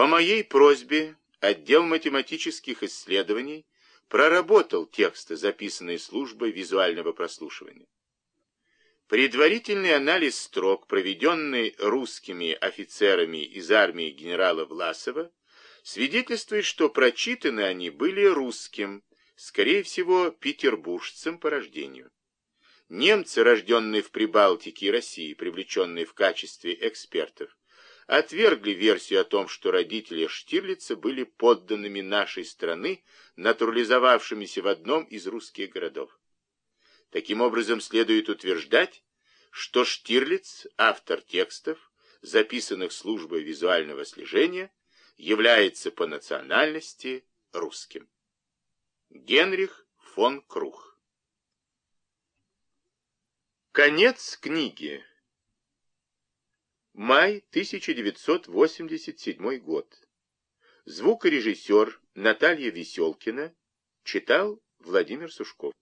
По моей просьбе отдел математических исследований проработал тексты, записанные службой визуального прослушивания. Предварительный анализ строк, проведенный русскими офицерами из армии генерала Власова, свидетельствует, что прочитаны они были русским, скорее всего, петербуржцем по рождению. Немцы, рожденные в Прибалтике и России, привлеченные в качестве экспертов, отвергли версию о том, что родители Штирлица были подданными нашей страны, натурализовавшимися в одном из русских городов. Таким образом, следует утверждать, что Штирлиц, автор текстов, записанных службой визуального слежения, является по национальности русским. Генрих фон Крух Конец книги. Май 1987 год. Звукорежиссер Наталья Веселкина читал Владимир Сушков.